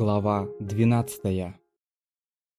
Глава 12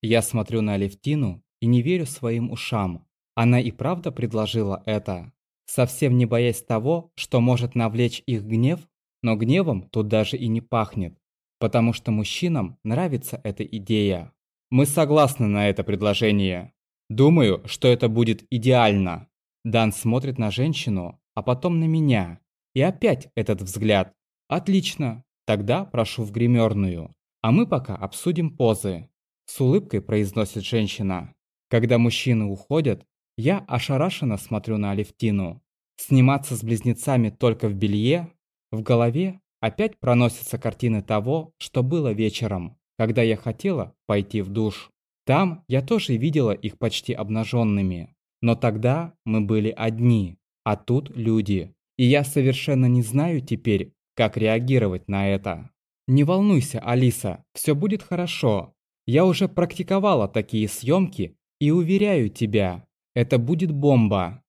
Я смотрю на Алевтину и не верю своим ушам. Она и правда предложила это, совсем не боясь того, что может навлечь их гнев, но гневом тут даже и не пахнет, потому что мужчинам нравится эта идея. Мы согласны на это предложение. Думаю, что это будет идеально. Дан смотрит на женщину, а потом на меня. И опять этот взгляд. Отлично. Тогда прошу в гримерную. А мы пока обсудим позы. С улыбкой произносит женщина. Когда мужчины уходят, я ошарашенно смотрю на Алевтину. Сниматься с близнецами только в белье? В голове опять проносятся картины того, что было вечером, когда я хотела пойти в душ. Там я тоже видела их почти обнаженными. Но тогда мы были одни, а тут люди. И я совершенно не знаю теперь, как реагировать на это. Не волнуйся, Алиса, все будет хорошо. Я уже практиковала такие съемки и уверяю тебя, это будет бомба.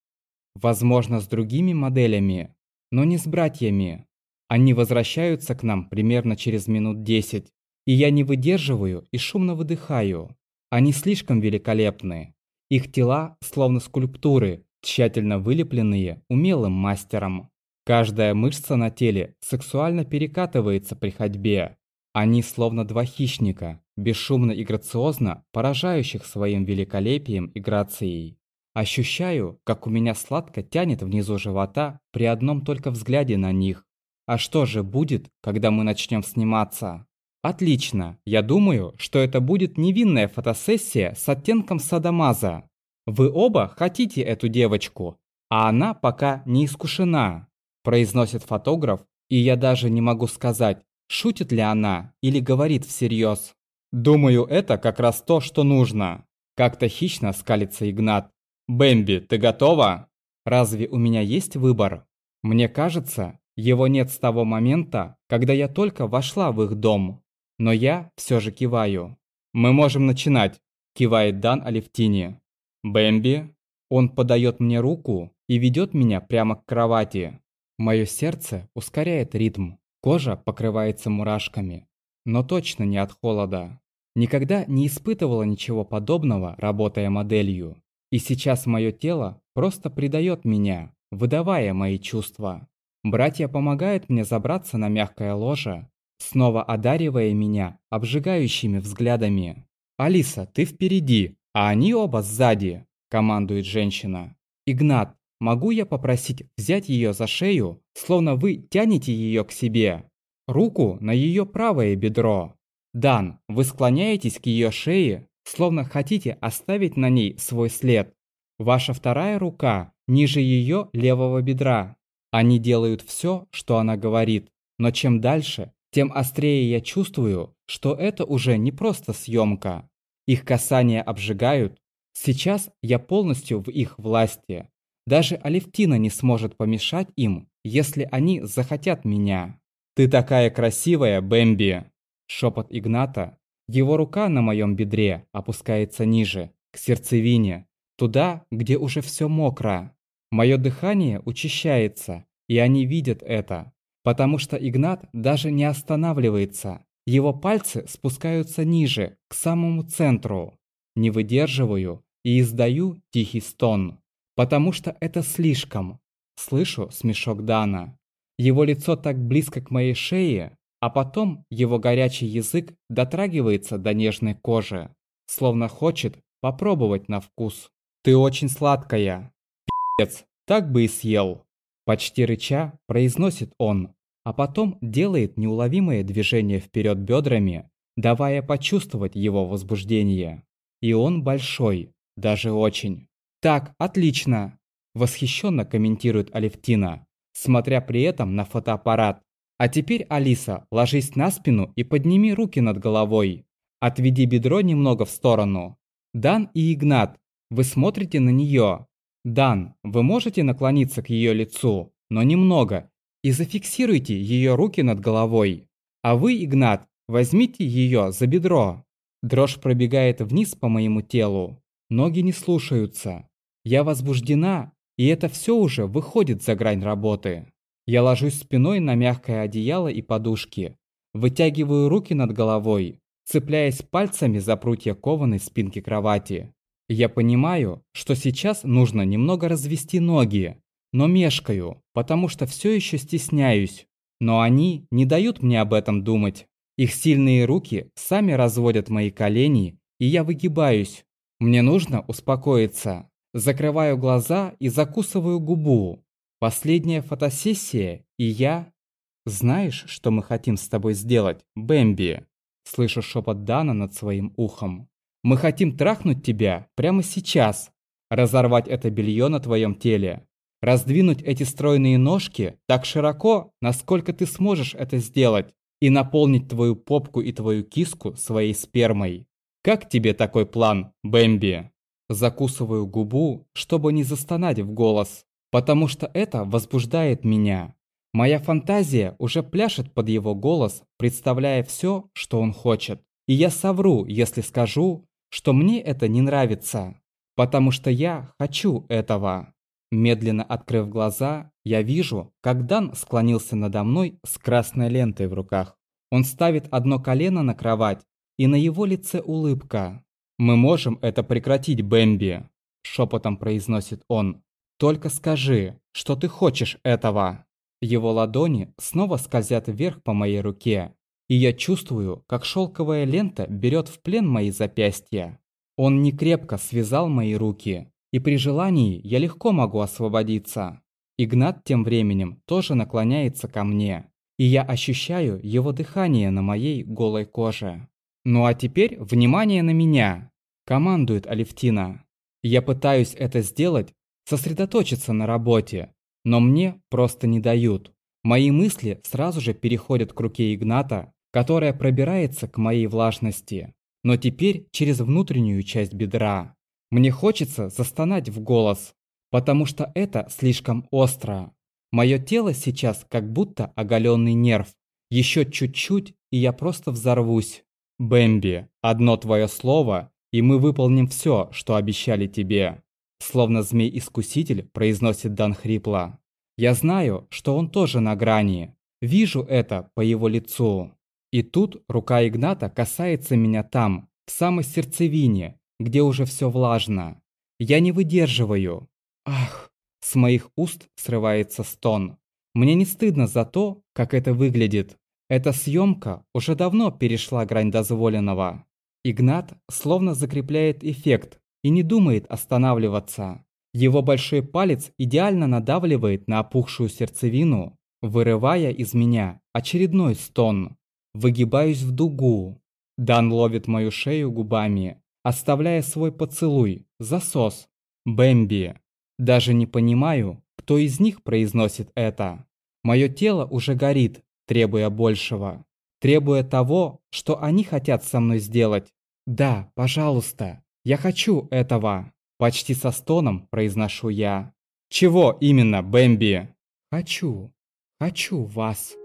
Возможно, с другими моделями, но не с братьями. Они возвращаются к нам примерно через минут 10, и я не выдерживаю и шумно выдыхаю. Они слишком великолепны. Их тела словно скульптуры, тщательно вылепленные умелым мастером. Каждая мышца на теле сексуально перекатывается при ходьбе. Они словно два хищника, бесшумно и грациозно поражающих своим великолепием и грацией. Ощущаю, как у меня сладко тянет внизу живота при одном только взгляде на них. А что же будет, когда мы начнем сниматься? Отлично, я думаю, что это будет невинная фотосессия с оттенком садомаза. Вы оба хотите эту девочку, а она пока не искушена произносит фотограф, и я даже не могу сказать, шутит ли она или говорит всерьез. Думаю, это как раз то, что нужно. Как-то хищно скалится Игнат. «Бэмби, ты готова?» Разве у меня есть выбор? Мне кажется, его нет с того момента, когда я только вошла в их дом. Но я все же киваю. «Мы можем начинать», – кивает Дан Алевтине. «Бэмби?» Он подает мне руку и ведет меня прямо к кровати. Мое сердце ускоряет ритм, кожа покрывается мурашками. Но точно не от холода. Никогда не испытывала ничего подобного, работая моделью. И сейчас мое тело просто предает меня, выдавая мои чувства. Братья помогают мне забраться на мягкое ложе, снова одаривая меня обжигающими взглядами. «Алиса, ты впереди, а они оба сзади», – командует женщина. «Игнат, Могу я попросить взять ее за шею, словно вы тянете ее к себе? Руку на ее правое бедро. Дан, вы склоняетесь к ее шее, словно хотите оставить на ней свой след. Ваша вторая рука ниже ее левого бедра. Они делают все, что она говорит, но чем дальше, тем острее я чувствую, что это уже не просто съемка. Их касания обжигают. Сейчас я полностью в их власти. Даже Алевтина не сможет помешать им, если они захотят меня. «Ты такая красивая, Бэмби!» Шепот Игната. Его рука на моем бедре опускается ниже, к сердцевине, туда, где уже все мокро. Мое дыхание учащается, и они видят это, потому что Игнат даже не останавливается. Его пальцы спускаются ниже, к самому центру. Не выдерживаю и издаю тихий стон потому что это слишком. Слышу смешок Дана. Его лицо так близко к моей шее, а потом его горячий язык дотрагивается до нежной кожи, словно хочет попробовать на вкус. «Ты очень сладкая!» «Пи***ц, так бы и съел!» Почти рыча произносит он, а потом делает неуловимое движение вперед бедрами, давая почувствовать его возбуждение. И он большой, даже очень. «Так, отлично!» – восхищенно комментирует Алевтина, смотря при этом на фотоаппарат. «А теперь, Алиса, ложись на спину и подними руки над головой. Отведи бедро немного в сторону. Дан и Игнат, вы смотрите на нее. Дан, вы можете наклониться к ее лицу, но немного, и зафиксируйте ее руки над головой. А вы, Игнат, возьмите ее за бедро. Дрожь пробегает вниз по моему телу. Ноги не слушаются. Я возбуждена, и это все уже выходит за грань работы. Я ложусь спиной на мягкое одеяло и подушки. Вытягиваю руки над головой, цепляясь пальцами за прутья кованой спинки кровати. Я понимаю, что сейчас нужно немного развести ноги, но мешкаю, потому что все еще стесняюсь. Но они не дают мне об этом думать. Их сильные руки сами разводят мои колени, и я выгибаюсь. Мне нужно успокоиться. Закрываю глаза и закусываю губу. Последняя фотосессия, и я... «Знаешь, что мы хотим с тобой сделать, Бэмби?» Слышу шепот Дана над своим ухом. «Мы хотим трахнуть тебя прямо сейчас, разорвать это белье на твоем теле, раздвинуть эти стройные ножки так широко, насколько ты сможешь это сделать, и наполнить твою попку и твою киску своей спермой. Как тебе такой план, Бэмби?» Закусываю губу, чтобы не застонать в голос, потому что это возбуждает меня. Моя фантазия уже пляшет под его голос, представляя все, что он хочет. И я совру, если скажу, что мне это не нравится, потому что я хочу этого. Медленно открыв глаза, я вижу, как Дан склонился надо мной с красной лентой в руках. Он ставит одно колено на кровать, и на его лице улыбка. «Мы можем это прекратить, Бэмби», – шепотом произносит он. «Только скажи, что ты хочешь этого». Его ладони снова скользят вверх по моей руке, и я чувствую, как шелковая лента берет в плен мои запястья. Он не крепко связал мои руки, и при желании я легко могу освободиться. Игнат тем временем тоже наклоняется ко мне, и я ощущаю его дыхание на моей голой коже. «Ну а теперь внимание на меня!» – командует Алевтина. Я пытаюсь это сделать, сосредоточиться на работе, но мне просто не дают. Мои мысли сразу же переходят к руке Игната, которая пробирается к моей влажности, но теперь через внутреннюю часть бедра. Мне хочется застонать в голос, потому что это слишком остро. Мое тело сейчас как будто оголенный нерв. Еще чуть-чуть, и я просто взорвусь. Бэмби, одно твое слово, и мы выполним все, что обещали тебе. Словно змей-искуситель произносит Дан хрипло. Я знаю, что он тоже на грани. Вижу это по его лицу. И тут рука Игната касается меня там, в самой сердцевине, где уже все влажно. Я не выдерживаю. Ах, с моих уст срывается стон. Мне не стыдно за то, как это выглядит. Эта съемка уже давно перешла грань дозволенного. Игнат словно закрепляет эффект, и не думает останавливаться. Его большой палец идеально надавливает на опухшую сердцевину, вырывая из меня очередной стон. Выгибаюсь в дугу. Дан ловит мою шею губами, оставляя свой поцелуй, засос. Бэмби. Даже не понимаю, кто из них произносит это. Мое тело уже горит, требуя большего. Требуя того, что они хотят со мной сделать. Да, пожалуйста, я хочу этого. Почти со стоном произношу я. Чего именно, Бэмби? Хочу. Хочу вас.